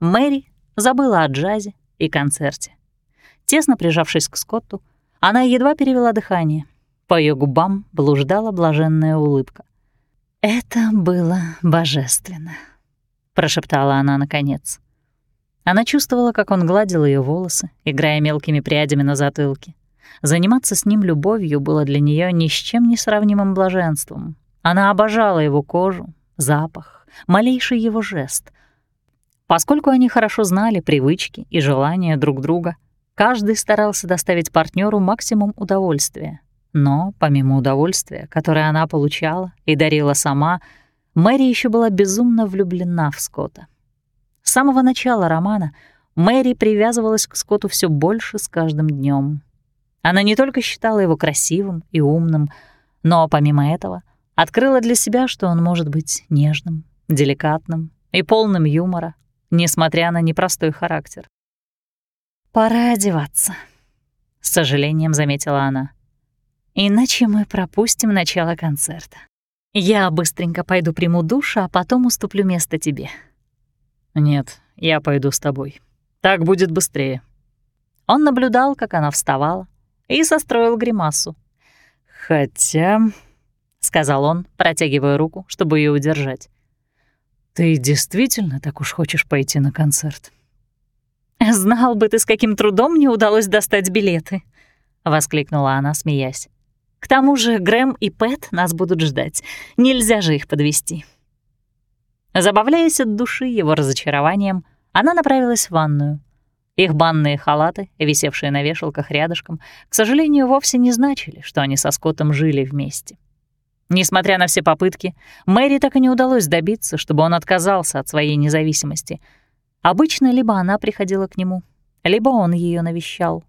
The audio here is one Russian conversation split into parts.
Мэри забыла о джазе и концерте. Тесно прижавшись к Скотту, она едва перевела дыхание. По ее губам блуждала блаженная улыбка. «Это было божественно», — прошептала она наконец. Она чувствовала, как он гладил ее волосы, играя мелкими прядями на затылке. Заниматься с ним любовью было для нее ни с чем не сравнимым блаженством. Она обожала его кожу, запах, малейший его жест. Поскольку они хорошо знали привычки и желания друг друга, каждый старался доставить партнеру максимум удовольствия. Но, помимо удовольствия, которое она получала и дарила сама, Мэри еще была безумно влюблена в Скотта. С самого начала романа Мэри привязывалась к Скотту все больше с каждым днем. Она не только считала его красивым и умным, но, помимо этого, открыла для себя, что он может быть нежным, деликатным и полным юмора, несмотря на непростой характер. «Пора одеваться», — с сожалением заметила она. «Иначе мы пропустим начало концерта. Я быстренько пойду приму душ, а потом уступлю место тебе». «Нет, я пойду с тобой. Так будет быстрее». Он наблюдал, как она вставала, и состроил гримасу. «Хотя...» — сказал он, протягивая руку, чтобы ее удержать. «Ты действительно так уж хочешь пойти на концерт?» «Знал бы ты, с каким трудом мне удалось достать билеты!» — воскликнула она, смеясь. «К тому же Грэм и Пэт нас будут ждать. Нельзя же их подвести. Забавляясь от души его разочарованием, она направилась в ванную. Их банные халаты, висевшие на вешалках рядышком, к сожалению, вовсе не значили, что они со Скоттом жили вместе. Несмотря на все попытки, Мэри так и не удалось добиться, чтобы он отказался от своей независимости. Обычно либо она приходила к нему, либо он ее навещал.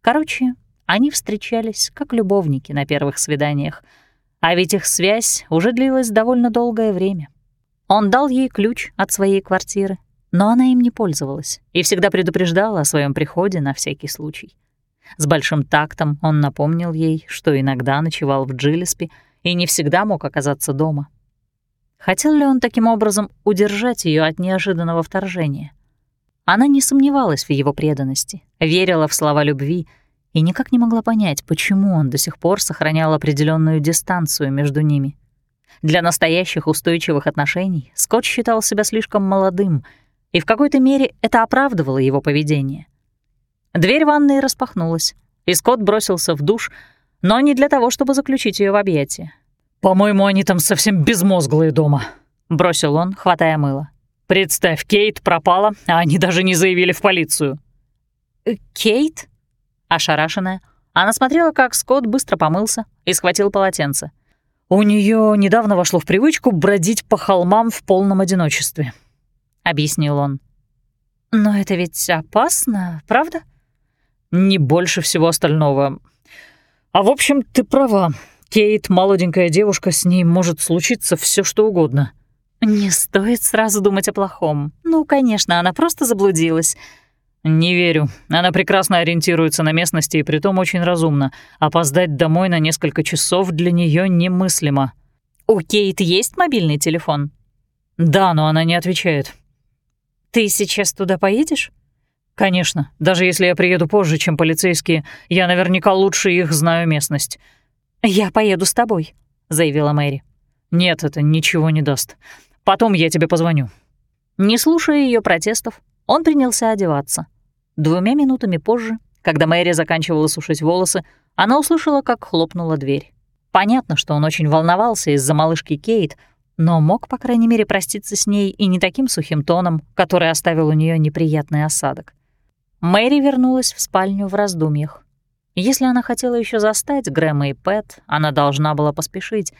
Короче, они встречались как любовники на первых свиданиях, а ведь их связь уже длилась довольно долгое время. Он дал ей ключ от своей квартиры, но она им не пользовалась и всегда предупреждала о своем приходе на всякий случай. С большим тактом он напомнил ей, что иногда ночевал в Джилеспи и не всегда мог оказаться дома. Хотел ли он таким образом удержать ее от неожиданного вторжения? Она не сомневалась в его преданности, верила в слова любви и никак не могла понять, почему он до сих пор сохранял определенную дистанцию между ними. Для настоящих устойчивых отношений Скотт считал себя слишком молодым — и в какой-то мере это оправдывало его поведение. Дверь ванной распахнулась, и Скотт бросился в душ, но не для того, чтобы заключить ее в объятия. «По-моему, они там совсем безмозглые дома», — бросил он, хватая мыло. «Представь, Кейт пропала, а они даже не заявили в полицию». «Э, «Кейт?» Ошарашенная, она смотрела, как Скотт быстро помылся и схватил полотенце. «У нее недавно вошло в привычку бродить по холмам в полном одиночестве», — объяснил он. «Но это ведь опасно, правда?» «Не больше всего остального. А в общем, ты права. Кейт — молоденькая девушка, с ней может случиться все что угодно». «Не стоит сразу думать о плохом. Ну, конечно, она просто заблудилась». «Не верю. Она прекрасно ориентируется на местности и притом очень разумно. Опоздать домой на несколько часов для нее немыслимо». «У Кейт есть мобильный телефон?» «Да, но она не отвечает. «Ты сейчас туда поедешь?» «Конечно. Даже если я приеду позже, чем полицейские, я наверняка лучше их знаю местность». «Я поеду с тобой», — заявила Мэри. «Нет, это ничего не даст. Потом я тебе позвоню». Не слушая ее протестов, он принялся одеваться. Двумя минутами позже, когда Мэри заканчивала сушить волосы, она услышала, как хлопнула дверь. Понятно, что он очень волновался из-за малышки Кейт, но мог, по крайней мере, проститься с ней и не таким сухим тоном, который оставил у нее неприятный осадок. Мэри вернулась в спальню в раздумьях. Если она хотела еще застать Грэма и Пэт, она должна была поспешить,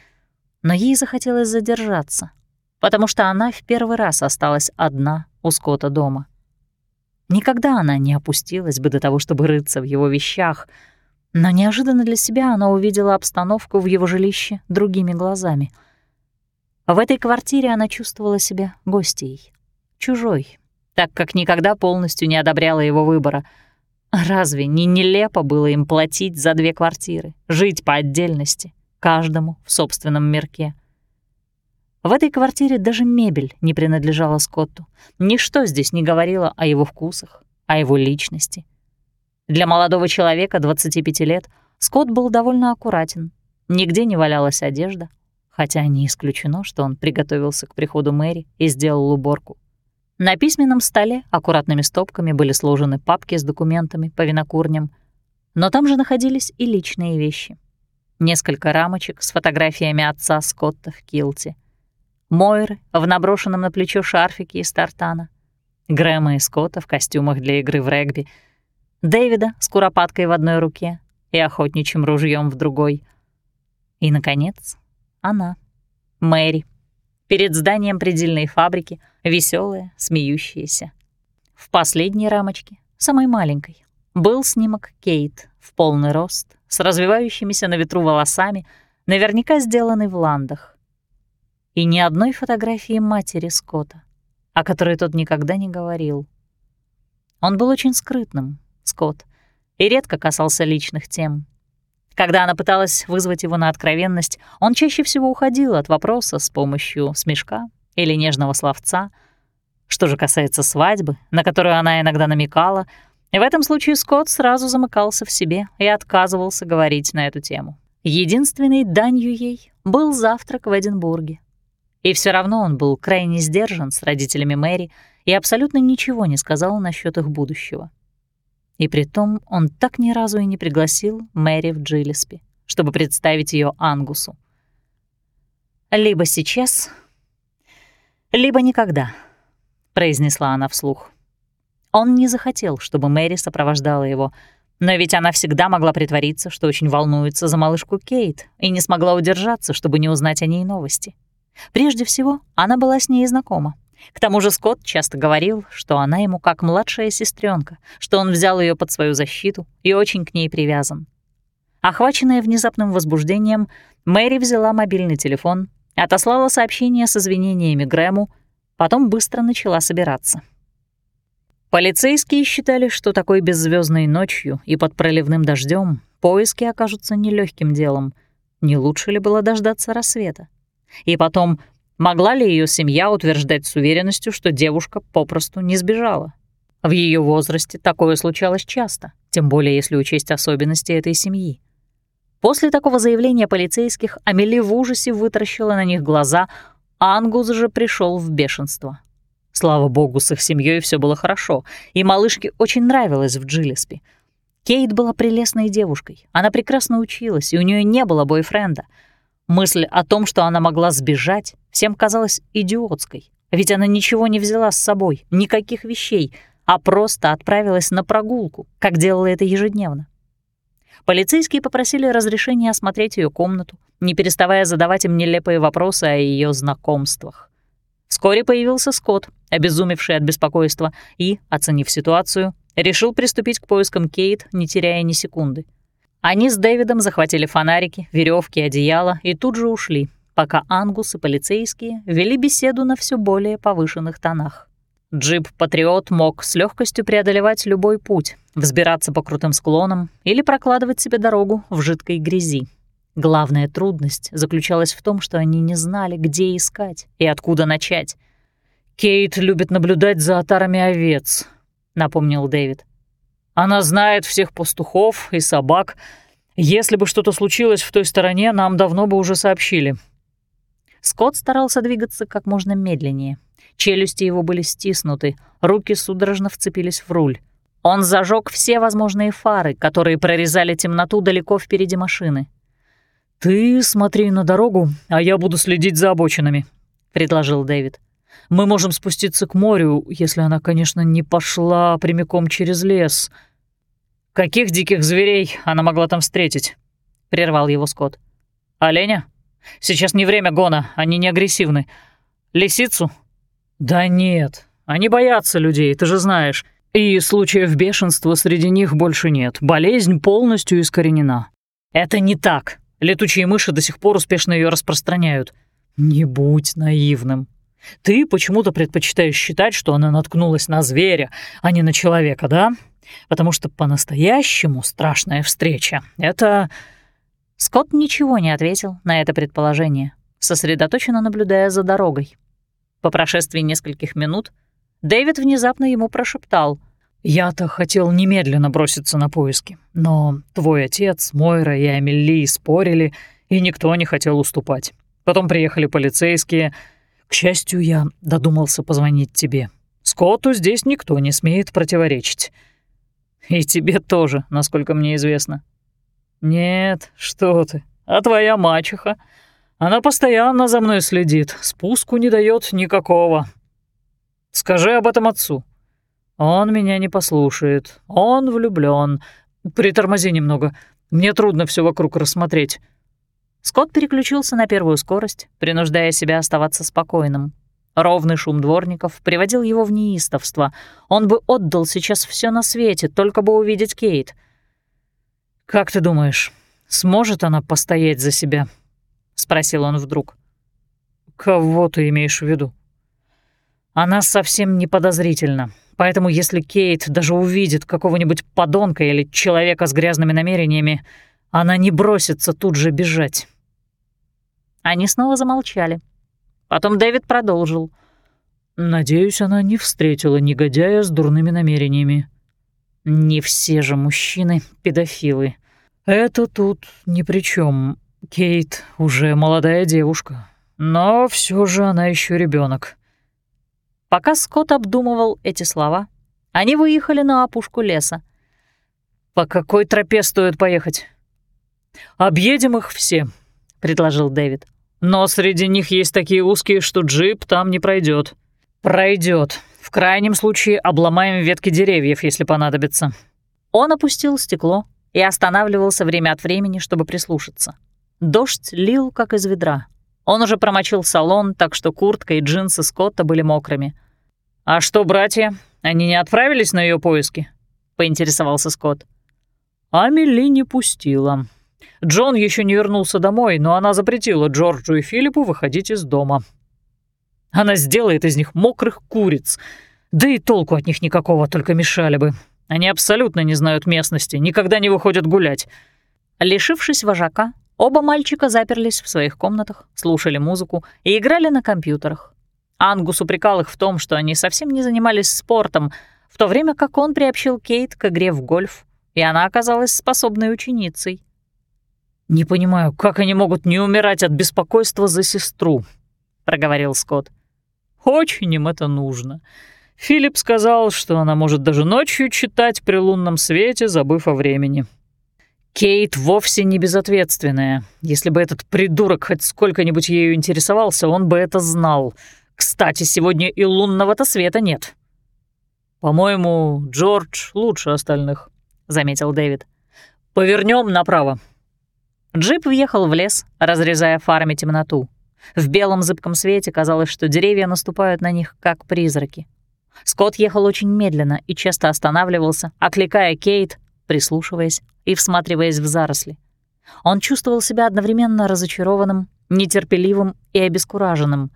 но ей захотелось задержаться, потому что она в первый раз осталась одна у Скотта дома. Никогда она не опустилась бы до того, чтобы рыться в его вещах, но неожиданно для себя она увидела обстановку в его жилище другими глазами — в этой квартире она чувствовала себя гостьей, чужой, так как никогда полностью не одобряла его выбора. Разве не нелепо было им платить за две квартиры, жить по отдельности, каждому в собственном мирке? В этой квартире даже мебель не принадлежала Скотту. Ничто здесь не говорило о его вкусах, о его личности. Для молодого человека 25 лет Скотт был довольно аккуратен. Нигде не валялась одежда, хотя не исключено, что он приготовился к приходу Мэри и сделал уборку. На письменном столе аккуратными стопками были сложены папки с документами по винокурням, но там же находились и личные вещи. Несколько рамочек с фотографиями отца Скотта в килте, Мойры в наброшенном на плечо шарфике из тартана, Грэма и Скотта в костюмах для игры в регби, Дэвида с куропаткой в одной руке и охотничьим ружьем в другой. И, наконец, она, Мэри, перед зданием предельной фабрики, веселая, смеющаяся. В последней рамочке, самой маленькой, был снимок Кейт в полный рост, с развивающимися на ветру волосами, наверняка сделанный в ландах и ни одной фотографии матери Скотта, о которой тот никогда не говорил. Он был очень скрытным, Скотт, и редко касался личных тем. Когда она пыталась вызвать его на откровенность, он чаще всего уходил от вопроса с помощью смешка или нежного словца. Что же касается свадьбы, на которую она иногда намекала, в этом случае Скотт сразу замыкался в себе и отказывался говорить на эту тему. Единственной данью ей был завтрак в Эдинбурге, и все равно он был крайне сдержан с родителями Мэри и абсолютно ничего не сказал насчет их будущего. И притом он так ни разу и не пригласил Мэри в Джилеспи, чтобы представить ее Ангусу. «Либо сейчас, либо никогда», — произнесла она вслух. Он не захотел, чтобы Мэри сопровождала его, но ведь она всегда могла притвориться, что очень волнуется за малышку Кейт и не смогла удержаться, чтобы не узнать о ней новости. Прежде всего, она была с ней знакома. К тому же Скотт часто говорил, что она ему как младшая сестренка, что он взял ее под свою защиту и очень к ней привязан. Охваченная внезапным возбуждением, Мэри взяла мобильный телефон, отослала сообщение с извинениями Грэму, потом быстро начала собираться. Полицейские считали, что такой беззвездной ночью и под проливным дождем поиски окажутся нелегким делом. Не лучше ли было дождаться рассвета? И потом, могла ли ее семья утверждать с уверенностью, что девушка попросту не сбежала? В ее возрасте такое случалось часто, тем более если учесть особенности этой семьи. После такого заявления полицейских Амели в ужасе вытаращила на них глаза, а Ангус же пришел в бешенство. Слава богу, с их семьей все было хорошо, и малышке очень нравилось в Джилеспи. Кейт была прелестной девушкой, она прекрасно училась, и у нее не было бойфренда — Мысль о том, что она могла сбежать, всем казалась идиотской, ведь она ничего не взяла с собой, никаких вещей, а просто отправилась на прогулку, как делала это ежедневно. Полицейские попросили разрешения осмотреть ее комнату, не переставая задавать им нелепые вопросы о ее знакомствах. Вскоре появился Скотт, обезумевший от беспокойства, и, оценив ситуацию, решил приступить к поискам Кейт, не теряя ни секунды. Они с Дэвидом захватили фонарики, веревки, одеяло и тут же ушли, пока Ангус и полицейские вели беседу на все более повышенных тонах. Джип «Патриот» мог с легкостью преодолевать любой путь, взбираться по крутым склонам или прокладывать себе дорогу в жидкой грязи. Главная трудность заключалась в том, что они не знали, где искать и откуда начать. «Кейт любит наблюдать за отарами овец», — напомнил Дэвид. Она знает всех пастухов и собак. Если бы что-то случилось в той стороне, нам давно бы уже сообщили». Скотт старался двигаться как можно медленнее. Челюсти его были стиснуты, руки судорожно вцепились в руль. Он зажег все возможные фары, которые прорезали темноту далеко впереди машины. «Ты смотри на дорогу, а я буду следить за обочинами», — предложил Дэвид. Мы можем спуститься к морю, если она, конечно, не пошла прямиком через лес. Каких диких зверей она могла там встретить? прервал его Скотт. Оленя? Сейчас не время гона, они не агрессивны. Лисицу? Да нет, они боятся людей, ты же знаешь. И случаев бешенства среди них больше нет. Болезнь полностью искоренена. Это не так. Летучие мыши до сих пор успешно ее распространяют. Не будь наивным. Ты почему-то предпочитаешь считать, что она наткнулась на зверя, а не на человека, да? Потому что по-настоящему страшная встреча — это...» Скотт ничего не ответил на это предположение. сосредоточенно наблюдая за дорогой. По прошествии нескольких минут Дэвид внезапно ему прошептал. «Я-то хотел немедленно броситься на поиски, но твой отец, Мойра и Амели спорили, и никто не хотел уступать. Потом приехали полицейские. К счастью, я додумался позвонить тебе. Скотту здесь никто не смеет противоречить. И тебе тоже, насколько мне известно. Нет, что ты, а твоя мачеха? Она постоянно за мной следит, спуску не дает никакого. Скажи об этом отцу. Он меня не послушает, он влюблён. Притормози немного, мне трудно всё вокруг рассмотреть. Скотт переключился на первую скорость, принуждая себя оставаться спокойным. Ровный шум дворников приводил его в неистовство. Он бы отдал сейчас все на свете, только бы увидеть Кейт. «Как ты думаешь, сможет она постоять за себя?» — спросил он вдруг. «Кого ты имеешь в виду?» «Она совсем не подозрительна, поэтому если Кейт даже увидит какого-нибудь подонка или человека с грязными намерениями, она не бросится тут же бежать». Они снова замолчали. Потом Дэвид продолжил. «Надеюсь, она не встретила негодяя с дурными намерениями». «Не все же мужчины педофилы». «Это тут ни при чем. Кейт уже молодая девушка, но все же она еще ребенок. Пока Скотт обдумывал эти слова, они выехали на опушку леса. «По какой тропе стоит поехать?» «Объедем их все», — предложил Дэвид. «Но среди них есть такие узкие, что джип там не пройдет. Пройдет. Крайнем случае обломаем ветки деревьев, если понадобится». Он опустил стекло и останавливался время от времени, чтобы прислушаться. Дождь лил, как из ведра. Он уже промочил салон, так что куртка и джинсы Скотта были мокрыми. «А что, братья, они не отправились на ее поиски?» — поинтересовался Скотт. Амели не пустила. Джон еще не вернулся домой, но она запретила Джорджу и Филиппу выходить из дома. Она сделает из них мокрых куриц. Да и толку от них никакого, только мешали бы. Они абсолютно не знают местности, никогда не выходят гулять. Лишившись вожака, Оба мальчика заперлись в своих комнатах, слушали музыку и играли на компьютерах. Ангус упрекал их в том, что они совсем не занимались спортом, в то время как он приобщил Кейт к игре в гольф, и она оказалась способной ученицей. «Не понимаю, как они могут не умирать от беспокойства за сестру», — проговорил Скотт. «Очень им это нужно. Филипп сказал, что она может даже ночью читать при лунном свете, забыв о времени. Кейт вовсе не безответственная. Если бы этот придурок хоть сколько-нибудь ею интересовался, он бы это знал. Кстати, сегодня и лунного-то света нет. «По-моему, Джордж лучше остальных», — заметил Дэвид. Повернем направо». Джип въехал в лес, разрезая фарами темноту. В белом зыбком свете казалось, что деревья наступают на них, как призраки. Скотт ехал очень медленно и часто останавливался, окликая Кейт, прислушиваясь и всматриваясь в заросли. Он чувствовал себя одновременно разочарованным, нетерпеливым и обескураженным.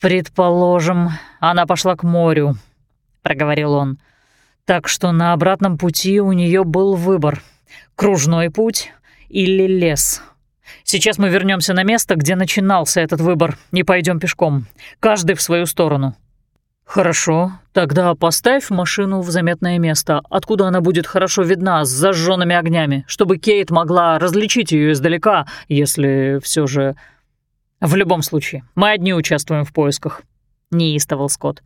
«Предположим, она пошла к морю», — проговорил он. «Так что на обратном пути у нее был выбор — кружной путь или лес. Сейчас мы вернемся на место, где начинался этот выбор, и пойдем пешком, каждый в свою сторону. «Хорошо, тогда поставь машину в заметное место, откуда она будет хорошо видна с зажженными огнями, чтобы Кейт могла различить ее издалека, если все же...» «В любом случае, мы одни участвуем в поисках», — неистовал Скотт.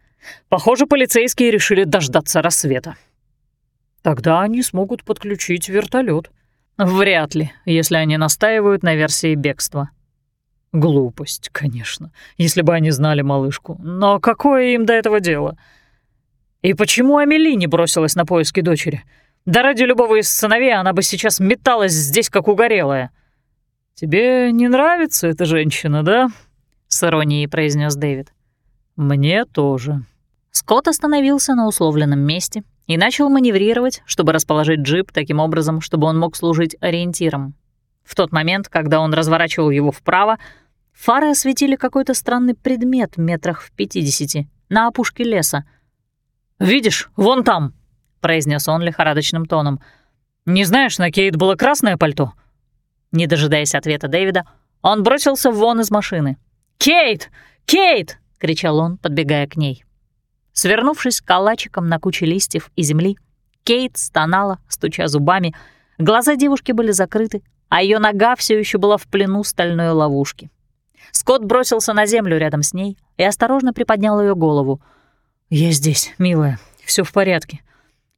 «Похоже, полицейские решили дождаться рассвета». «Тогда они смогут подключить вертолет. «Вряд ли, если они настаивают на версии бегства», Глупость, конечно, если бы они знали малышку. Но какое им до этого дело? И почему Амели не бросилась на поиски дочери? Да ради любого из сыновей она бы сейчас металась здесь, как угорелая. «Тебе не нравится эта женщина, да?» — с иронией произнес Дэвид. «Мне тоже». Скотт остановился на условленном месте и начал маневрировать, чтобы расположить джип таким образом, чтобы он мог служить ориентиром. В тот момент, когда он разворачивал его вправо, Фары осветили какой-то странный предмет метрах в пятидесяти на опушке леса. «Видишь, вон там!» — произнес он лихорадочным тоном. «Не знаешь, на Кейт было красное пальто?» Не дожидаясь ответа Дэвида, Он бросился вон из машины. «Кейт! Кейт!» — кричал он, подбегая к ней. Свернувшись калачиком на куче листьев и земли, Кейт стонала, стуча зубами. Глаза девушки были закрыты, а ее нога все еще была в плену стальной ловушки. Скотт бросился на землю рядом с ней и осторожно приподнял ее голову. «Я здесь, милая, все в порядке».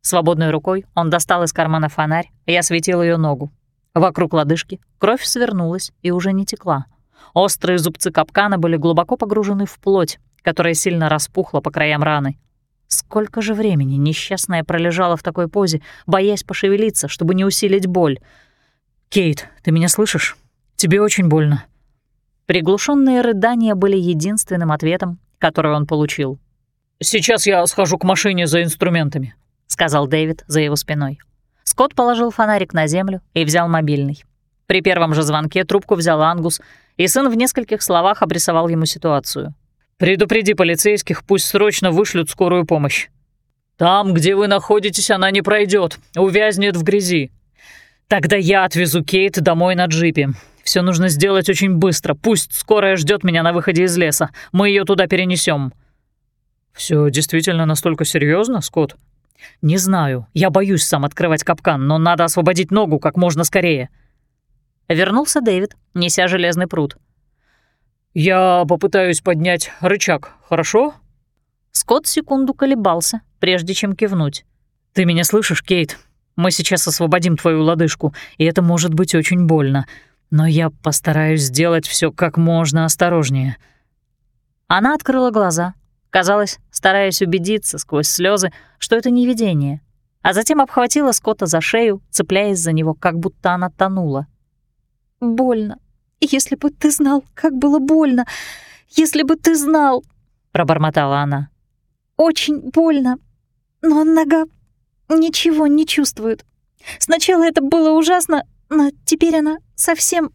Свободной рукой он достал из кармана фонарь и осветил ее ногу. Вокруг лодыжки кровь свернулась и уже не текла. Острые зубцы капкана были глубоко погружены в плоть, которая сильно распухла по краям раны. Сколько же времени несчастная пролежала в такой позе, боясь пошевелиться, чтобы не усилить боль. «Кейт, ты меня слышишь? Тебе очень больно». Приглушенные рыдания были единственным ответом, который он получил. «Сейчас я схожу к машине за инструментами», — сказал Дэвид за его спиной. Скотт положил фонарик на землю и взял мобильный. При первом же звонке трубку взял Ангус, и сын в нескольких словах обрисовал ему ситуацию. «Предупреди полицейских, пусть срочно вышлют скорую помощь. Там, где вы находитесь, она не пройдет, увязнет в грязи. Тогда я отвезу Кейт домой на джипе. Все нужно сделать очень быстро. Пусть скорая ждет меня на выходе из леса. Мы ее туда перенесем. Все действительно настолько серьезно, Скотт? Не знаю. Я боюсь сам открывать капкан, но надо освободить ногу как можно скорее. Вернулся Дэвид, неся железный пруд. Я попытаюсь поднять рычаг, хорошо? Скотт секунду колебался, прежде чем кивнуть. Ты меня слышишь, Кейт? Мы сейчас освободим твою лодыжку, и это может быть очень больно но я постараюсь сделать все как можно осторожнее». Она открыла глаза, казалось, стараясь убедиться сквозь слезы, что это не видение, а затем обхватила Скотта за шею, цепляясь за него, как будто она тонула. «Больно. Если бы ты знал, как было больно. Если бы ты знал...» — пробормотала она. «Очень больно. Но нога ничего не чувствует. Сначала это было ужасно, но теперь она совсем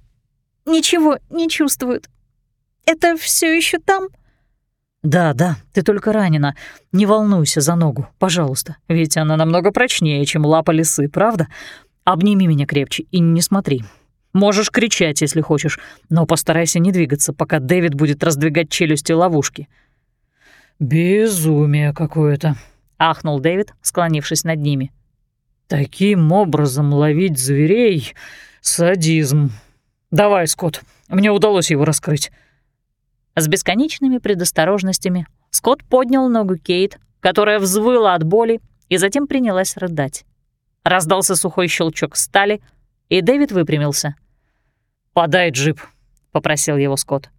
ничего не чувствует. Это все еще там?» «Да, да, ты только ранена. Не волнуйся за ногу, пожалуйста, ведь она намного прочнее, чем лапа лисы, правда? Обними меня крепче и не смотри. Можешь кричать, если хочешь, но постарайся не двигаться, пока Дэвид будет раздвигать челюсти ловушки». «Безумие какое-то», — ахнул Дэвид, склонившись над ними. Таким образом ловить зверей — садизм. Давай, Скотт, мне удалось его раскрыть. С бесконечными предосторожностями Скотт поднял ногу Кейт, которая взвыла от боли и затем принялась рыдать. Раздался сухой щелчок стали, и Дэвид выпрямился. «Подай джип», — попросил его Скотт.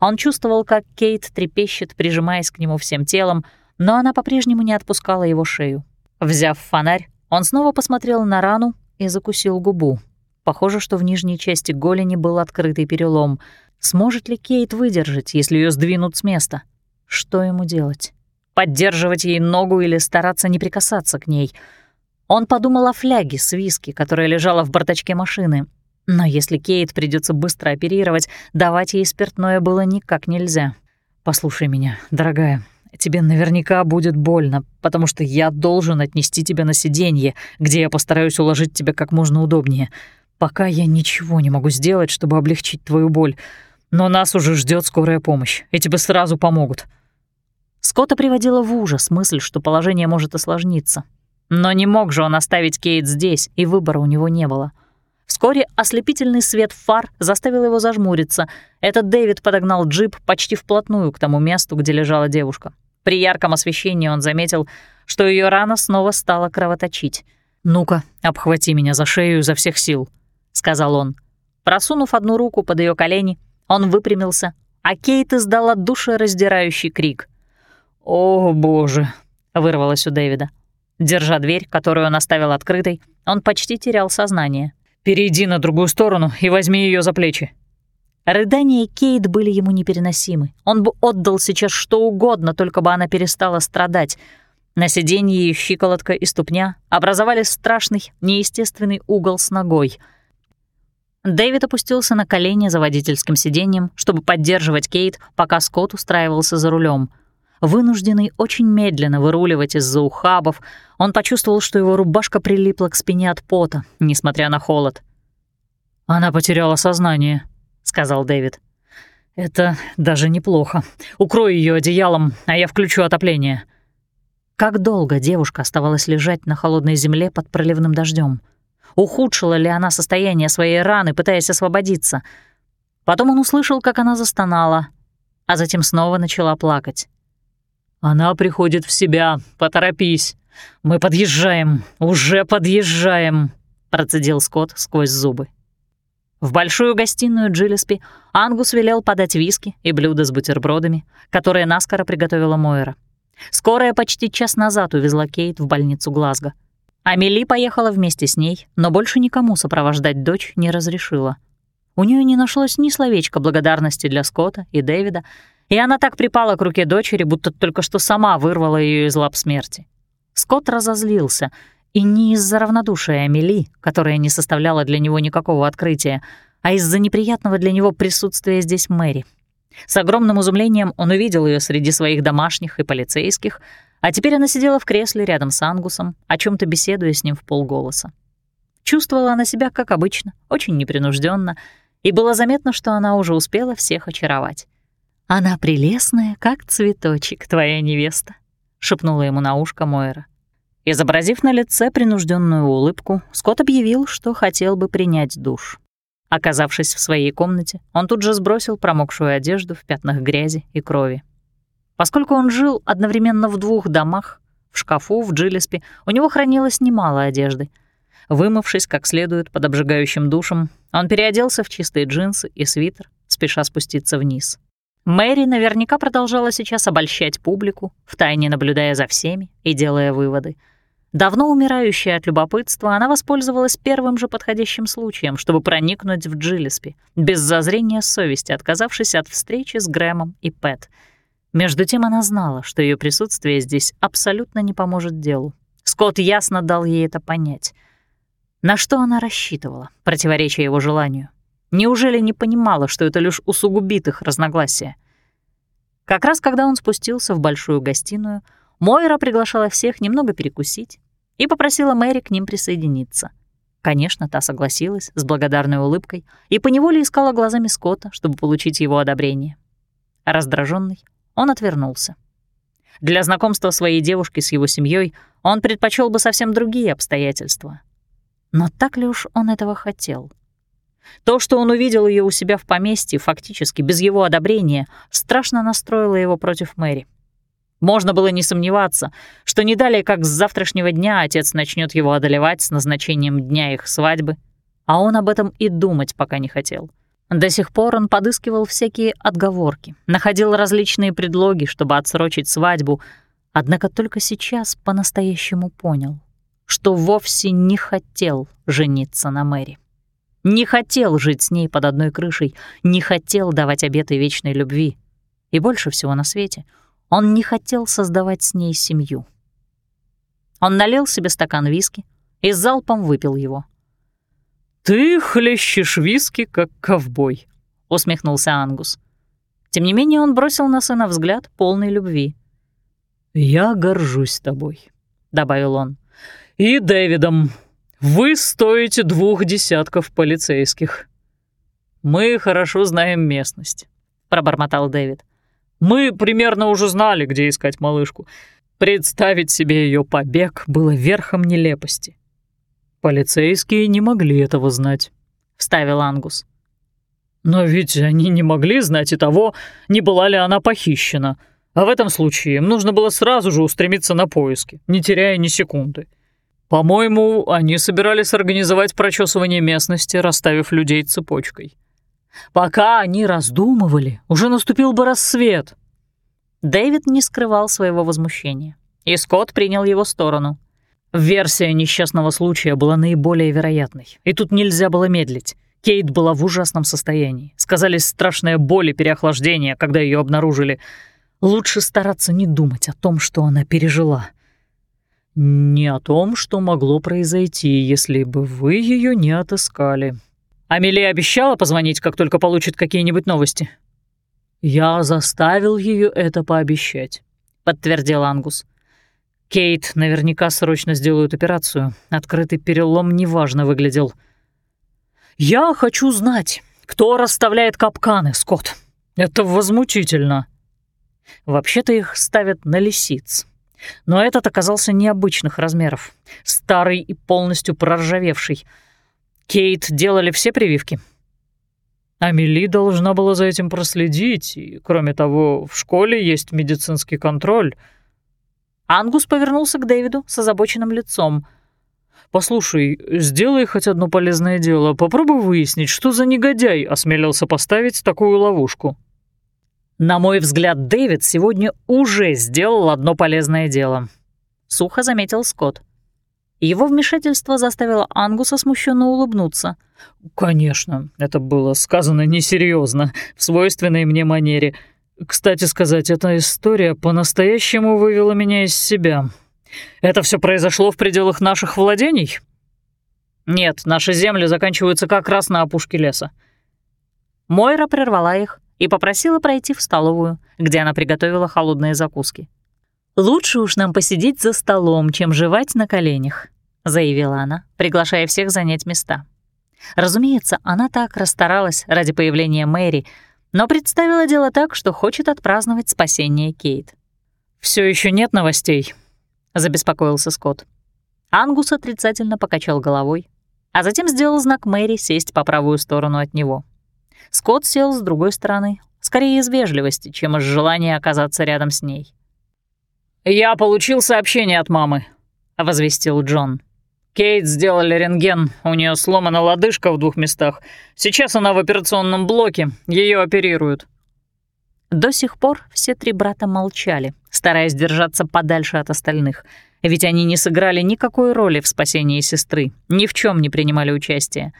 Он чувствовал, как Кейт трепещет, прижимаясь к нему всем телом, но она по-прежнему не отпускала его шею. Взяв фонарь, он снова посмотрел на рану и закусил губу. Похоже, что в нижней части голени был открытый перелом. Сможет ли Кейт выдержать, если ее сдвинут с места? Что ему делать? Поддерживать ей ногу или стараться не прикасаться к ней? Он подумал о фляге с виски, которая лежала в бардачке машины. Но если Кейт придется быстро оперировать, давать ей спиртное было никак нельзя. «Послушай меня, дорогая», Тебе наверняка будет больно, потому что я должен отнести тебя на сиденье, где я постараюсь уложить тебя как можно удобнее. Пока я ничего не могу сделать, чтобы облегчить твою боль. Но нас уже ждет скорая помощь, и тебе сразу помогут». Скотта приводила в ужас мысль, что положение может осложниться. Но не мог же он оставить Кейт здесь, и выбора у него не было. Вскоре ослепительный свет фар заставил его зажмуриться. Этот Дэвид подогнал джип почти вплотную к тому месту, где лежала девушка. При ярком освещении он заметил, что ее рана снова стала кровоточить. «Ну-ка, обхвати меня за шею изо всех сил», — сказал он. Просунув одну руку под ее колени, он выпрямился, а Кейт издала душераздирающий крик. «О, боже!» — вырвалось у Дэвида. Держа дверь, которую он оставил открытой, он почти терял сознание. «Перейди на другую сторону и возьми ее за плечи», Рыдания Кейт были ему непереносимы. Он бы отдал сейчас что угодно, только бы она перестала страдать. На сиденье щиколотка и ступня образовали страшный, неестественный угол с ногой. Дэвид опустился на колени за водительским сиденьем, чтобы поддерживать Кейт, пока Скотт устраивался за рулем. Вынужденный очень медленно выруливать из-за ухабов, он почувствовал, что его рубашка прилипла к спине от пота, несмотря на холод. «Она потеряла сознание», — сказал Дэвид. «Это даже неплохо. Укрой ее одеялом, а я включу отопление». Как долго девушка оставалась лежать на холодной земле под проливным дождем? Ухудшила ли она состояние своей раны, пытаясь освободиться? Потом он услышал, как она застонала, а затем снова начала плакать. «Она приходит в себя, поторопись. Мы подъезжаем, уже подъезжаем», — процедил Скотт сквозь зубы. В большую гостиную Джиллеспи Ангус велел подать виски и блюда с бутербродами, которые наскоро приготовила Мойра. Скорая почти час назад увезла Кейт в больницу Глазго. Амели поехала вместе с ней, но больше никому сопровождать дочь не разрешила. У нее не нашлось ни словечка благодарности для Скотта и Дэвида, и она так припала к руке дочери, будто только что сама вырвала ее из лап смерти. Скотт разозлился, и не из-за равнодушия Амели, которая не составляла для него никакого открытия, а из-за неприятного для него присутствия здесь Мэри. С огромным изумлением он увидел ее среди своих домашних и полицейских, а теперь она сидела в кресле рядом с Ангусом, о чем то беседуя с ним в полголоса. Чувствовала она себя, как обычно, очень непринужденно, и было заметно, что она уже успела всех очаровать. «Она прелестная, как цветочек, твоя невеста», — шепнула ему на ушко Мойра. Изобразив на лице принужденную улыбку, Скотт объявил, что хотел бы принять душ. Оказавшись в своей комнате, он тут же сбросил промокшую одежду в пятнах грязи и крови. Поскольку он жил одновременно в двух домах, в шкафу в Джилеспе у него хранилось немало одежды. Вымывшись как следует под обжигающим душем, он переоделся в чистые джинсы и свитер, спеша спуститься вниз. Мэри наверняка продолжала сейчас обольщать публику, втайне наблюдая за всеми и делая выводы. Давно умирающая от любопытства, она воспользовалась первым же подходящим случаем, чтобы проникнуть в Джилеспи, без зазрения совести, отказавшись от встречи с Грэмом и Пэт — между тем она знала, что ее присутствие здесь абсолютно не поможет делу. Скотт ясно дал ей это понять. На что она рассчитывала, противоречия его желанию? Неужели не понимала, что это лишь усугубит их разногласия? Как раз когда он спустился в большую гостиную, Мойра приглашала всех немного перекусить и попросила Мэри к ним присоединиться. Конечно, та согласилась с благодарной улыбкой и поневоле искала глазами Скотта, чтобы получить его одобрение. Раздраженный, он отвернулся. Для знакомства своей девушки с его семьей он предпочел бы совсем другие обстоятельства. Но так ли уж он этого хотел? То, что он увидел ее у себя в поместье, фактически без его одобрения, страшно настроило его против Мэри. Можно было не сомневаться, что не далее, как с завтрашнего дня отец начнет его одолевать с назначением дня их свадьбы, а он об этом и думать пока не хотел. До сих пор он подыскивал всякие отговорки, находил различные предлоги, чтобы отсрочить свадьбу, однако только сейчас по-настоящему понял, что вовсе не хотел жениться на Мэри. Не хотел жить с ней под одной крышей, не хотел давать обеты вечной любви. И больше всего на свете он не хотел создавать с ней семью. Он налил себе стакан виски и залпом выпил его. «Ты хлещешь виски, как ковбой», — усмехнулся Ангус. Тем не менее он бросил на сына взгляд полной любви. «Я горжусь тобой», — добавил он. «И Дэвидом. Вы стоите двух десятков полицейских». «Мы хорошо знаем местность», — пробормотал Дэвид. «Мы примерно уже знали, где искать малышку. Представить себе ее побег было верхом нелепости. «Полицейские не могли этого знать», — вставил Ангус. «Но ведь они не могли знать и того, не была ли она похищена. А в этом случае им нужно было сразу же устремиться на поиски, не теряя ни секунды. По-моему, они собирались организовать прочесывание местности, расставив людей цепочкой. Пока они раздумывали, уже наступил бы рассвет». Дэвид не скрывал своего возмущения, и Скотт принял его сторону — Версия несчастного случая была наиболее вероятной, и тут нельзя было медлить. Кейт была в ужасном состоянии. Сказались страшная боль и переохлаждение, когда ее обнаружили. Лучше стараться не думать о том, что она пережила. Не о том, что могло произойти, если бы вы ее не отыскали. Амелия обещала позвонить, как только получит какие-нибудь новости. Я заставил ее это пообещать, подтвердил Ангус. Кейт наверняка срочно сделают операцию. Открытый перелом неважно выглядел. «Я хочу знать, Кто расставляет капканы, Скотт? Это возмутительно. Вообще-то их ставят на лисиц. Но этот оказался необычных размеров. Старый и полностью проржавевший. Кейт делали все прививки. Амели должна была за этим проследить, и, кроме того, в школе есть медицинский контроль. Ангус повернулся к Дэвиду с озабоченным лицом. «Послушай, сделай хоть одно полезное дело. Попробуй выяснить, что за негодяй осмелился поставить такую ловушку». На мой взгляд, Дэвид сегодня уже сделал одно полезное дело. Сухо заметил Скотт. Его вмешательство заставило Ангуса смущенно улыбнуться. «Конечно, это было сказано несерьезно, в свойственной мне манере. Кстати сказать, эта история по-настоящему вывела меня из себя. Это все произошло в пределах наших владений?» «Нет, наши земли заканчиваются как раз на опушке леса». Мойра прервала их и попросила пройти в столовую, где она приготовила холодные закуски. «Лучше уж нам посидеть за столом, чем жевать на коленях», — заявила она, приглашая всех занять места. Разумеется, она так расстаралась ради появления Мэри, но представила дело так, что хочет отпраздновать спасение Кейт. Все еще нет новостей», — забеспокоился Скотт. Ангус отрицательно покачал головой, а затем сделал знак Мэри сесть по правую сторону от него. Скотт сел с другой стороны, скорее из вежливости, чем из желания оказаться рядом с ней. «Я получил сообщение от мамы», — возвестил Джон. «Кейт сделали рентген, у нее сломана лодыжка в двух местах. Сейчас она в операционном блоке, ее оперируют». До сих пор все три брата молчали, стараясь держаться подальше от остальных, ведь они не сыграли никакой роли в спасении сестры, ни в чем не принимали участия.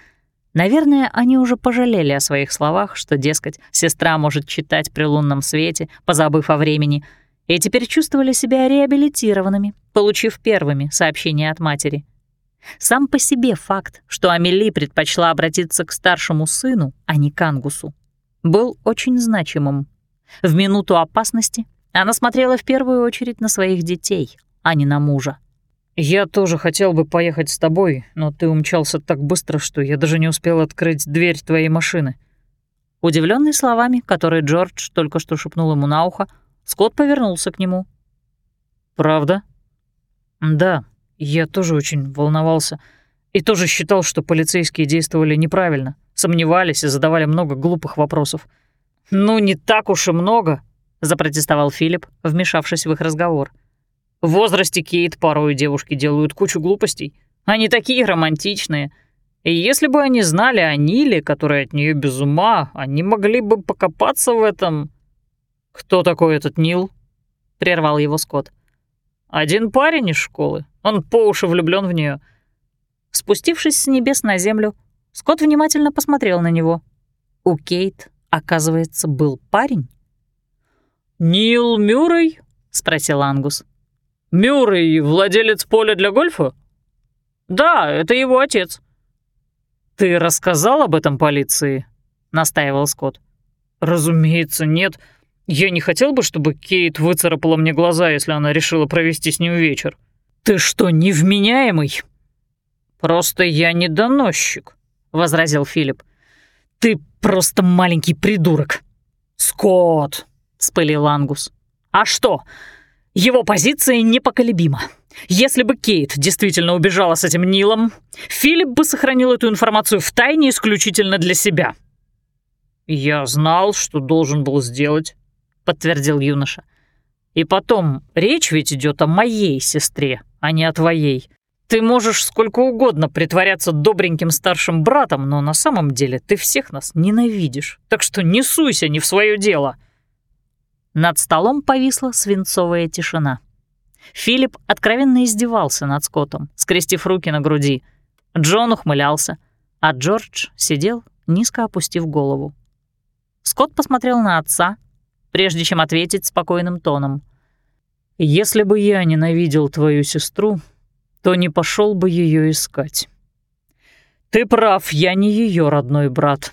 Наверное, они уже пожалели о своих словах, что, дескать, сестра может читать при лунном свете, позабыв о времени, и теперь чувствовали себя реабилитированными, получив первыми сообщение от матери. Сам по себе факт, что Амели предпочла обратиться к старшему сыну, а не к Ангусу, был очень значимым. В минуту опасности она смотрела в первую очередь на своих детей, а не на мужа. «Я тоже хотел бы поехать с тобой, но ты умчался так быстро, что я даже не успел открыть дверь твоей машины». Удивленный словами, которые Джордж только что шепнул ему на ухо, Скотт повернулся к нему. «Правда?» «Да, я тоже очень волновался и тоже считал, что полицейские действовали неправильно, сомневались и задавали много глупых вопросов». «Ну, не так уж и много», — запротестовал Филипп, вмешавшись в их разговор. В возрасте Кейт порой девушки делают кучу глупостей. Они такие романтичные. И если бы они знали о Ниле, которая от нее без ума, они могли бы покопаться в этом. «Кто такой этот Нил?» — прервал его Скотт. «Один парень из школы. Он по уши влюблен в нее. Спустившись с небес на землю, Скотт внимательно посмотрел на него. У Кейт, оказывается, был парень. «Нил Мюррей?» — спросил Ангус. «Мюррей — владелец поля для гольфа?» «Да, это его отец». «Ты рассказал об этом полиции?» — настаивал Скотт. «Разумеется, нет. Я не хотел бы, чтобы Кейт выцарапала мне глаза, если она решила провести с ним вечер. Ты что, невменяемый?» «Просто я не доносчик», — возразил Филипп. «Ты просто маленький придурок». «Скотт», — спылил Ангус. «А что, его позиция непоколебима. Если бы Кейт действительно убежала с этим Нилом, Филипп бы сохранил эту информацию в тайне исключительно для себя. «Я знал, что должен был сделать», — подтвердил юноша. «И потом, речь ведь идет о моей сестре, а не о твоей. Ты можешь сколько угодно притворяться добреньким старшим братом, но на самом деле ты всех нас ненавидишь, так что не суйся не в свое дело». Над столом повисла свинцовая тишина. Филипп откровенно издевался над Скоттом, скрестив руки на груди. Джон ухмылялся, а Джордж сидел, низко опустив голову. Скотт посмотрел на отца, прежде чем ответить спокойным тоном. «Если бы я ненавидел твою сестру, то не пошел бы ее искать. Ты прав, я не ее родной брат.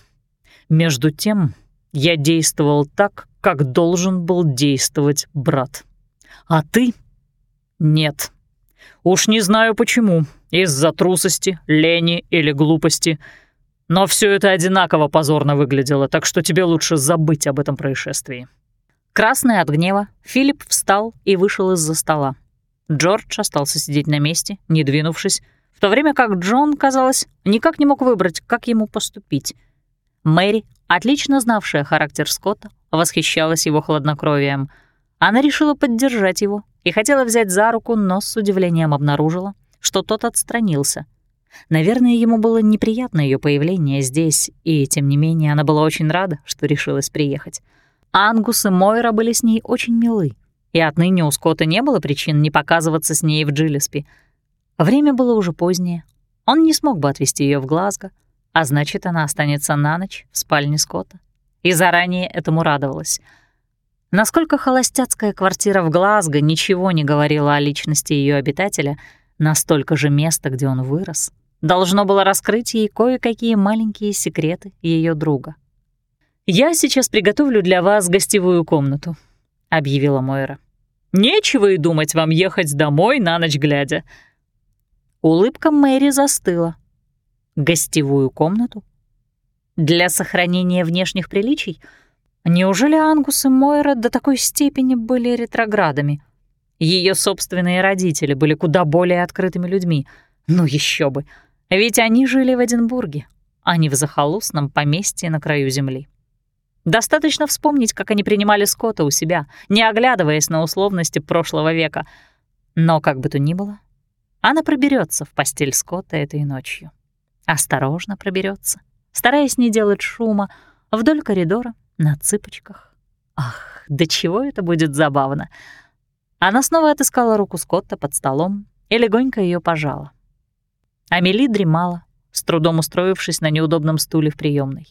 Между тем, я действовал так, как должен был действовать брат. А ты? Нет. Уж не знаю почему, из-за трусости, лени или глупости. Но все это одинаково позорно выглядело, так что тебе лучше забыть об этом происшествии». Красный от гнева, Филипп встал и вышел из-за стола. Джордж остался сидеть на месте, не двинувшись, в то время как Джон, казалось, никак не мог выбрать, как ему поступить. Мэри, отлично знавшая характер Скотта, восхищалась его хладнокровием. Она решила поддержать его и хотела взять за руку, но с удивлением обнаружила, что тот отстранился. Наверное, ему было неприятно ее появление здесь, и, тем не менее, она была очень рада, что решилась приехать. Ангус и Мойра были с ней очень милы, и отныне у Скотта не было причин не показываться с ней в Джилеспи. Время было уже позднее. Он не смог бы отвезти ее в Глазго, а значит, она останется на ночь в спальне Скотта. И заранее этому радовалась. Насколько холостяцкая квартира в Глазго ничего не говорила о личности ее обитателя, настолько же место, где он вырос, должно было раскрыть ей кое-какие маленькие секреты ее друга. «Я сейчас приготовлю для вас гостевую комнату», — объявила Мойра. «Нечего и думать вам ехать домой на ночь глядя». Улыбка Мэри застыла. «Гостевую комнату? Для сохранения внешних приличий? Неужели Ангус и Мойра до такой степени были ретроградами? Ее собственные родители были куда более открытыми людьми. Ну еще бы, ведь они жили в Эдинбурге, а не в захолустном поместье на краю земли. Достаточно вспомнить, как они принимали Скотта у себя, не оглядываясь на условности прошлого века. Но как бы то ни было, она проберется в постель Скотта этой ночью. Осторожно проберется, стараясь не делать шума, вдоль коридора, на цыпочках. Ах, до чего это будет забавно! Она снова отыскала руку Скотта под столом и легонько ее пожала. Амели дремала, с трудом устроившись на неудобном стуле в приемной.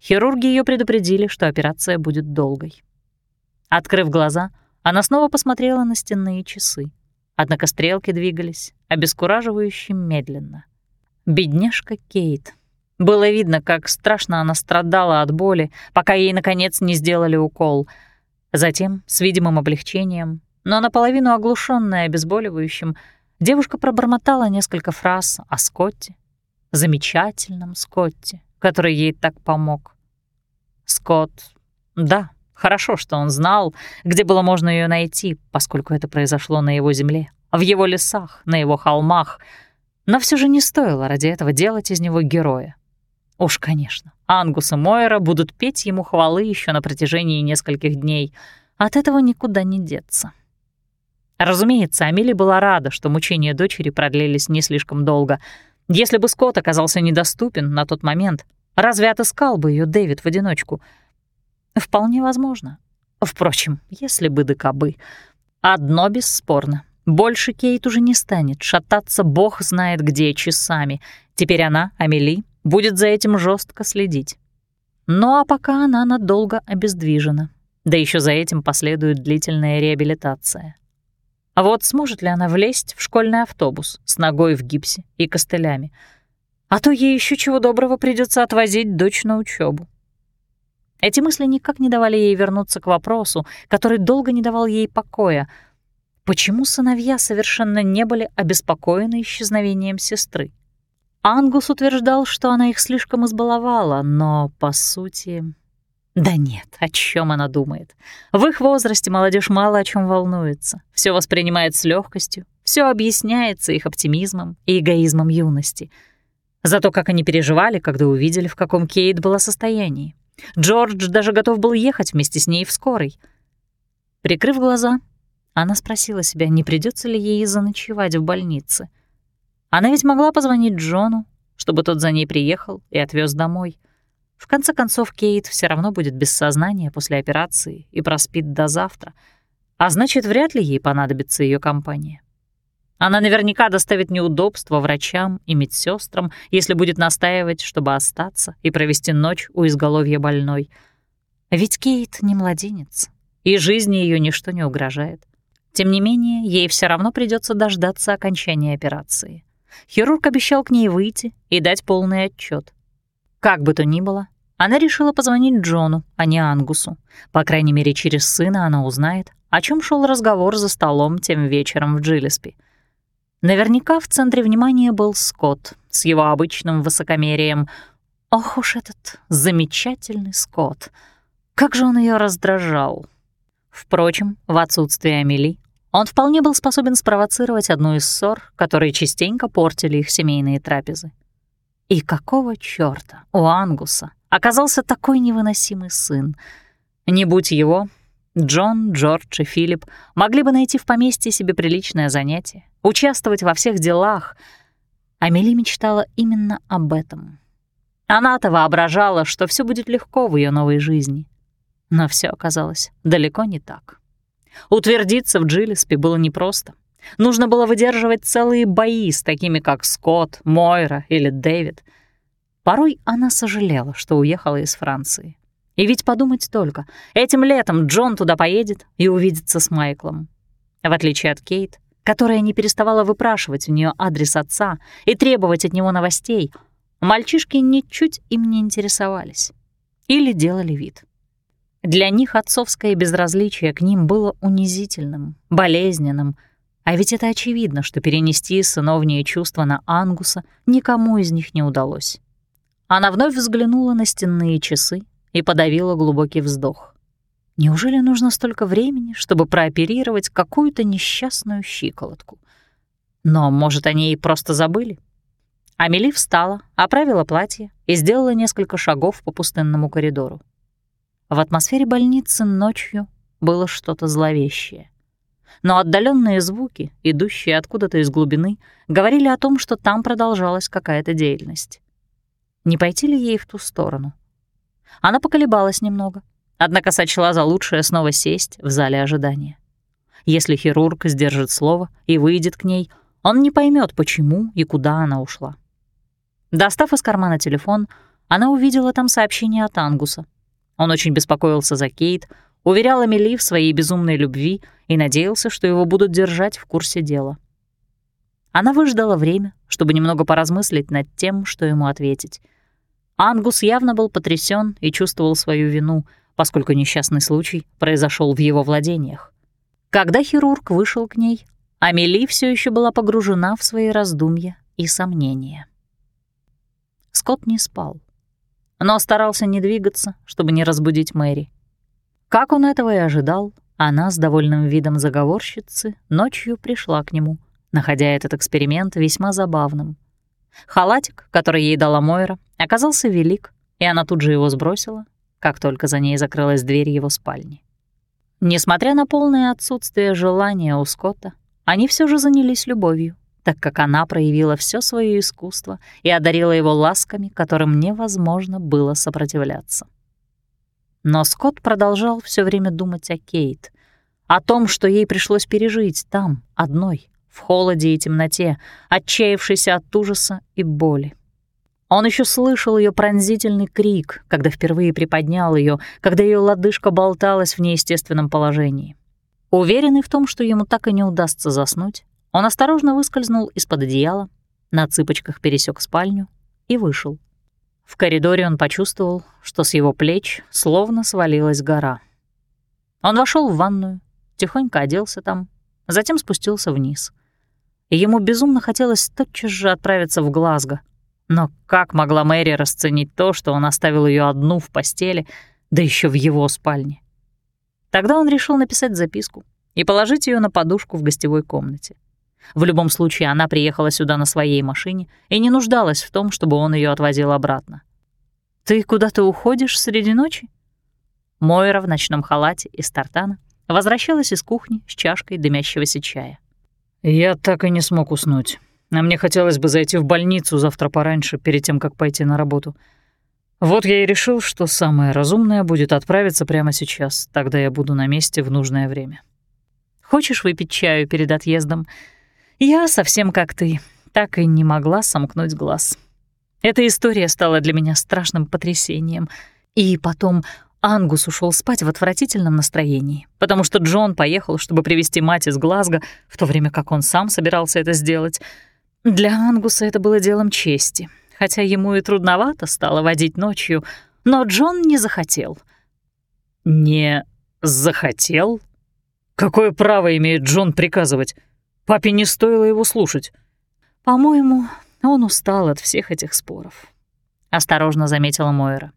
Хирурги ее предупредили, что операция будет долгой. Открыв глаза, она снова посмотрела на стенные часы. Однако стрелки двигались обескураживающе медленно. Бедняжка Кейт. Было видно, как страшно она страдала от боли, пока ей, наконец, не сделали укол. Затем, с видимым облегчением, но наполовину оглушенная обезболивающим, девушка пробормотала несколько фраз о Скотте, замечательном Скотте, который ей так помог. Скотт, да, хорошо, что он знал, где было можно ее найти, поскольку это произошло на его земле, в его лесах, на его холмах, но все же не стоило ради этого делать из него героя. Уж, конечно, Ангус и Мойра будут петь ему хвалы еще на протяжении нескольких дней. От этого никуда не деться. Разумеется, Амели была рада, что мучения дочери продлились не слишком долго — если бы Скотт оказался недоступен на тот момент, разве отыскал бы ее Дэвид в одиночку? Вполне возможно. Впрочем, если бы да кобы. Одно бесспорно. Больше Кейт уже не станет шататься бог знает где часами. Теперь она, Амели, будет за этим жестко следить. Ну а пока она надолго обездвижена. Да еще за этим последует длительная реабилитация. А вот сможет ли она влезть в школьный автобус с ногой в гипсе и костылями? А то ей еще чего доброго придется отвозить дочь на учебу. Эти мысли никак не давали ей вернуться к вопросу, который долго не давал ей покоя. Почему сыновья совершенно не были обеспокоены исчезновением сестры? Ангус утверждал, что она их слишком избаловала, но, по сути, да нет, о чем она думает? В их возрасте молодежь мало о чем волнуется, все воспринимает с легкостью, все объясняется их оптимизмом и эгоизмом юности. Зато как они переживали, когда увидели, в каком Кейт была состоянии. Джордж даже готов был ехать вместе с ней в скорой. Прикрыв глаза, она спросила себя, не придется ли ей заночевать в больнице. Она ведь могла позвонить Джону, чтобы тот за ней приехал и отвез домой — в конце концов, Кейт все равно будет без сознания после операции и проспит до завтра, а значит, вряд ли ей понадобится ее компания. Она наверняка доставит неудобства врачам и медсестрам, если будет настаивать, чтобы остаться и провести ночь у изголовья больной. Ведь Кейт не младенец, и жизни ее ничто не угрожает. Тем не менее, ей все равно придется дождаться окончания операции. Хирург обещал к ней выйти и дать полный отчет. Как бы то ни было, она решила позвонить Джону, а не Ангусу. По крайней мере, через сына она узнает, о чем шел разговор за столом тем вечером в Джилеспи. Наверняка в центре внимания был Скотт с его обычным высокомерием. Ох уж этот замечательный Скотт! Как же он ее раздражал! Впрочем, в отсутствие Амели он вполне был способен спровоцировать одну из ссор, которые частенько портили их семейные трапезы. И какого чёрта у Ангуса оказался такой невыносимый сын? Не будь его, Джон, Джордж и Филипп могли бы найти в поместье себе приличное занятие, участвовать во всех делах. Амели мечтала именно об этом. Она-то воображала, что все будет легко в ее новой жизни. Но все оказалось далеко не так. Утвердиться в Джилеспе было непросто. Нужно было выдерживать целые бои с такими, как Скотт, Мойра или Дэвид. Порой она сожалела, что уехала из Франции. И ведь подумать только, этим летом Джон туда поедет и увидится с Майклом. В отличие от Кейт, которая не переставала выпрашивать у нее адрес отца и требовать от него новостей, мальчишки ничуть им не интересовались. Или делали вид. Для них отцовское безразличие к ним было унизительным, болезненным, а ведь это очевидно, что перенести сыновние чувства на Ангуса никому из них не удалось. Она вновь взглянула на стенные часы и подавила глубокий вздох. Неужели нужно столько времени, чтобы прооперировать какую-то несчастную щиколотку? Но, может, они и просто забыли? Амели встала, оправила платье и сделала несколько шагов по пустынному коридору. В атмосфере больницы ночью было что-то зловещее. Но отдаленные звуки, идущие откуда-то из глубины, говорили о том, что там продолжалась какая-то деятельность. Не пойти ли ей в ту сторону? Она поколебалась немного, однако сочла за лучшее снова сесть в зале ожидания. Если хирург сдержит слово и выйдет к ней, он не поймет, почему и куда она ушла. Достав из кармана телефон, она увидела там сообщение от Ангуса — он очень беспокоился за Кейт, уверял Амели в своей безумной любви и надеялся, что его будут держать в курсе дела. Она выждала время, чтобы немного поразмыслить над тем, что ему ответить. Ангус явно был потрясен и чувствовал свою вину, поскольку несчастный случай произошел в его владениях. Когда хирург вышел к ней, Амели все еще была погружена в свои раздумья и сомнения. Скотт не спал но старался не двигаться, чтобы не разбудить Мэри. Как он этого и ожидал, она с довольным видом заговорщицы ночью пришла к нему, находя этот эксперимент весьма забавным. Халатик, который ей дала Мойра, оказался велик, и она тут же его сбросила, как только за ней закрылась дверь его спальни. Несмотря на полное отсутствие желания у Скотта, они все же занялись любовью так как она проявила все свое искусство и одарила его ласками, которым невозможно было сопротивляться. Но Скотт продолжал все время думать о Кейт, о том, что ей пришлось пережить там, одной, в холоде и темноте, отчаявшейся от ужаса и боли. Он еще слышал ее пронзительный крик, когда впервые приподнял ее, когда ее лодыжка болталась в неестественном положении. Уверенный в том, что ему так и не удастся заснуть, он осторожно выскользнул из-под одеяла, на цыпочках пересек спальню и вышел. В коридоре он почувствовал, что с его плеч словно свалилась гора. Он вошел в ванную, тихонько оделся там, затем спустился вниз. Ему безумно хотелось тотчас же отправиться в Глазго. Но как могла Мэри расценить то, что он оставил ее одну в постели, да еще в его спальне? Тогда он решил написать записку и положить ее на подушку в гостевой комнате. В любом случае, она приехала сюда на своей машине и не нуждалась в том, чтобы он ее отвозил обратно. «Ты куда-то уходишь среди ночи?» Мойра в ночном халате из тартана возвращалась из кухни с чашкой дымящегося чая. «Я так и не смог уснуть. А мне хотелось бы зайти в больницу завтра пораньше, перед тем, как пойти на работу. Вот я и решил, что самое разумное будет отправиться прямо сейчас, тогда я буду на месте в нужное время». «Хочешь выпить чаю перед отъездом?» Я совсем как ты, так и не могла сомкнуть глаз. Эта история стала для меня страшным потрясением. И потом Ангус ушел спать в отвратительном настроении, потому что Джон поехал, чтобы привести мать из Глазго, в то время как он сам собирался это сделать. Для Ангуса это было делом чести, хотя ему и трудновато стало водить ночью, но Джон не захотел. «Не захотел? Какое право имеет Джон приказывать? Папе не стоило его слушать. По-моему, он устал от всех этих споров. — осторожно заметила Мойра.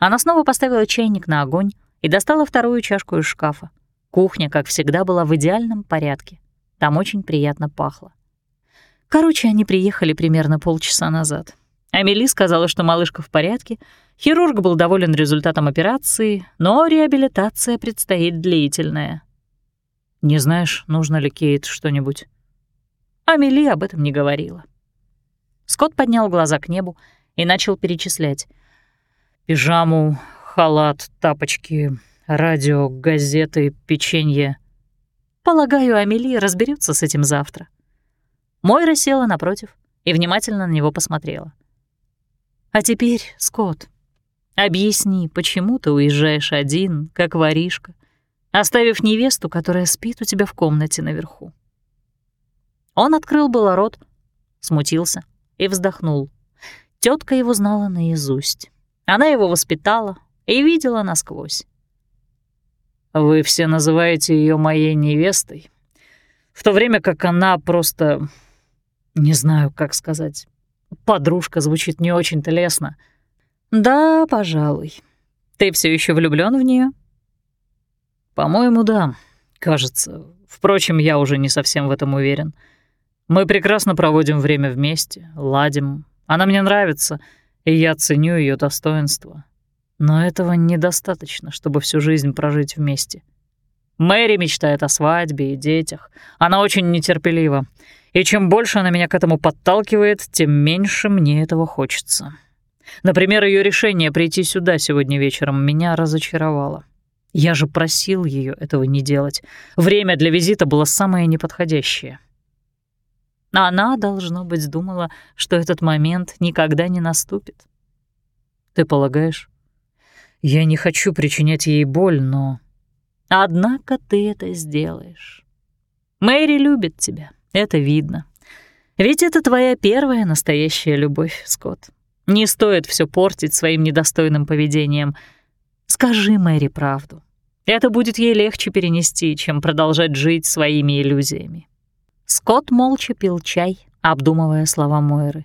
Она снова поставила чайник на огонь и достала вторую чашку из шкафа. Кухня, как всегда, была в идеальном порядке. Там очень приятно пахло. Короче, они приехали примерно полчаса назад. Амели сказала, что малышка в порядке, хирург был доволен результатом операции, но реабилитация предстоит длительная. «Не знаешь, нужно ли Кейт что-нибудь?» Амели об этом не говорила. Скотт поднял глаза к небу и начал перечислять. «Пижаму, халат, тапочки, радио, газеты, печенье». Полагаю, Амели разберется с этим завтра. Мойра села напротив и внимательно на него посмотрела. «А теперь, Скотт, объясни, почему ты уезжаешь один, как воришка, оставив невесту, которая спит у тебя в комнате наверху?» Он открыл было рот, смутился и вздохнул. Тетка его знала наизусть. Она его воспитала и видела насквозь. «Вы все называете ее моей невестой, в то время как она просто... не знаю, как сказать. Подружка звучит не очень-то лестно». «Да, пожалуй. Ты все еще влюблен в нее? «По-моему, да, кажется. Впрочем, я уже не совсем в этом уверен». Мы прекрасно проводим время вместе, ладим. Она мне нравится, и я ценю ее достоинство. Но этого недостаточно, чтобы всю жизнь прожить вместе. Мэри мечтает о свадьбе и детях. Она очень нетерпелива. И чем больше она меня к этому подталкивает, тем меньше мне этого хочется. Например, ее решение прийти сюда сегодня вечером меня разочаровало. Я же просил ее этого не делать. Время для визита было самое неподходящее. А она, должно быть, думала, что этот момент никогда не наступит. Ты полагаешь? Я не хочу причинять ей боль, но... Однако ты это сделаешь. Мэри любит тебя, это видно. Ведь это твоя первая настоящая любовь, Скотт. Не стоит все портить своим недостойным поведением. Скажи Мэри правду. Это будет ей легче перенести, чем продолжать жить своими иллюзиями. Скотт молча пил чай, обдумывая слова Мойры.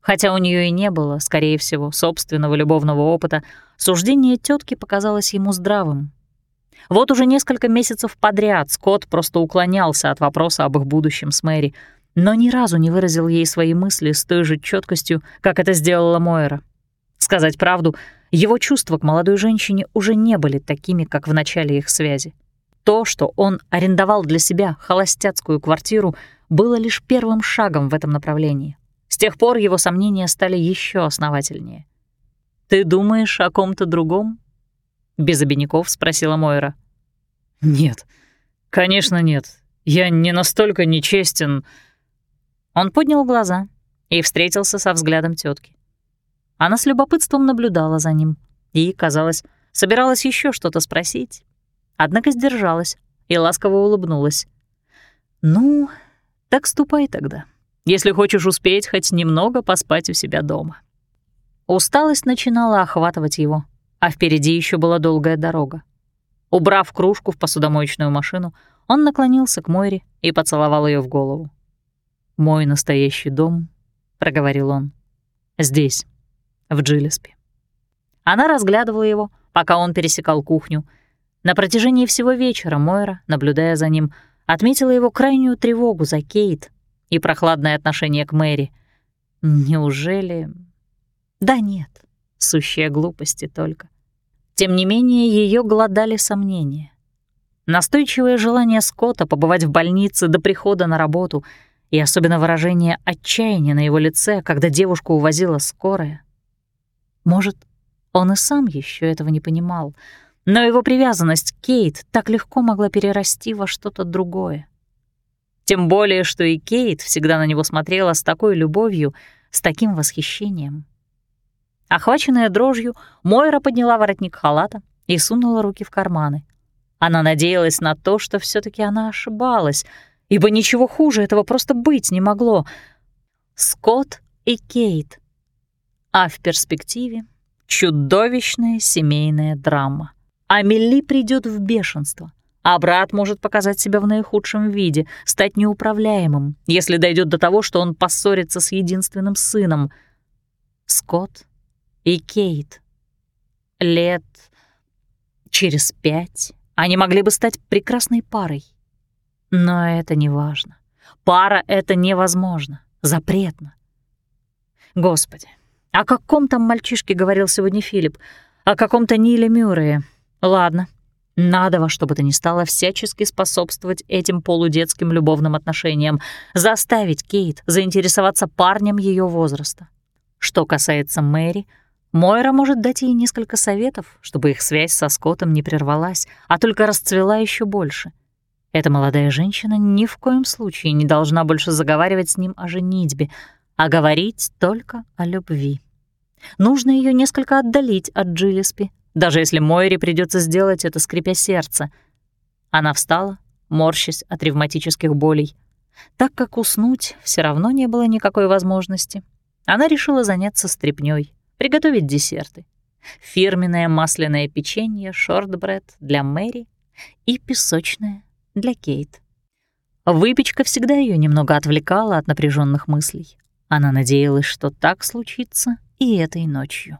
Хотя у нее и не было, скорее всего, собственного любовного опыта, суждение тетки показалось ему здравым. Вот уже несколько месяцев подряд Скотт просто уклонялся от вопроса об их будущем с Мэри, но ни разу не выразил ей свои мысли с той же четкостью, как это сделала Мойра. Сказать правду, его чувства к молодой женщине уже не были такими, как в начале их связи. То, что он арендовал для себя холостяцкую квартиру, было лишь первым шагом в этом направлении. С тех пор его сомнения стали еще основательнее. «Ты думаешь о ком-то другом?» — без обиняков спросила Мойра. «Нет, конечно нет. Я не настолько нечестен». Он поднял глаза и встретился со взглядом тетки. Она с любопытством наблюдала за ним и, казалось, собиралась еще что-то спросить, однако сдержалась и ласково улыбнулась. «Ну, так ступай тогда, если хочешь успеть хоть немного поспать у себя дома». Усталость начинала охватывать его, а впереди еще была долгая дорога. Убрав кружку в посудомоечную машину, он наклонился к Мойре и поцеловал ее в голову. «Мой настоящий дом», — проговорил он, — «здесь, в Джилеспи». Она разглядывала его, пока он пересекал кухню — на протяжении всего вечера Мойра, наблюдая за ним, отметила его крайнюю тревогу за Кейт и прохладное отношение к Мэри. Неужели... Да нет, сущие глупости только. Тем не менее, ее глодали сомнения. Настойчивое желание Скотта побывать в больнице до прихода на работу и особенно выражение отчаяния на его лице, когда девушку увозила скорая. Может, он и сам еще этого не понимал — но его привязанность к Кейт так легко могла перерасти во что-то другое. Тем более, что и Кейт всегда на него смотрела с такой любовью, с таким восхищением. Охваченная дрожью, Мойра подняла воротник халата и сунула руки в карманы. Она надеялась на то, что все таки она ошибалась, ибо ничего хуже этого просто быть не могло. Скотт и Кейт. А в перспективе — чудовищная семейная драма. Амели придет в бешенство, а брат может показать себя в наихудшем виде, стать неуправляемым, если дойдет до того, что он поссорится с единственным сыном. Скотт и Кейт. Лет через пять они могли бы стать прекрасной парой. Но это не важно. Пара — это невозможно, запретно. Господи, о каком там мальчишке говорил сегодня Филипп? О каком-то Ниле Мюррее. Ладно, надо во что бы то ни стало всячески способствовать этим полудетским любовным отношениям, заставить Кейт заинтересоваться парнем ее возраста. Что касается Мэри, Мойра может дать ей несколько советов, чтобы их связь со Скоттом не прервалась, а только расцвела еще больше. Эта молодая женщина ни в коем случае не должна больше заговаривать с ним о женитьбе, а говорить только о любви. Нужно ее несколько отдалить от Джиллиспи, даже если Мойре придется сделать это, скрипя сердце. Она встала, морщась от ревматических болей. Так как уснуть все равно не было никакой возможности, она решила заняться стряпнёй, приготовить десерты. Фирменное масляное печенье шортбред для Мэри и песочное для Кейт. Выпечка всегда ее немного отвлекала от напряженных мыслей. Она надеялась, что так случится и этой ночью.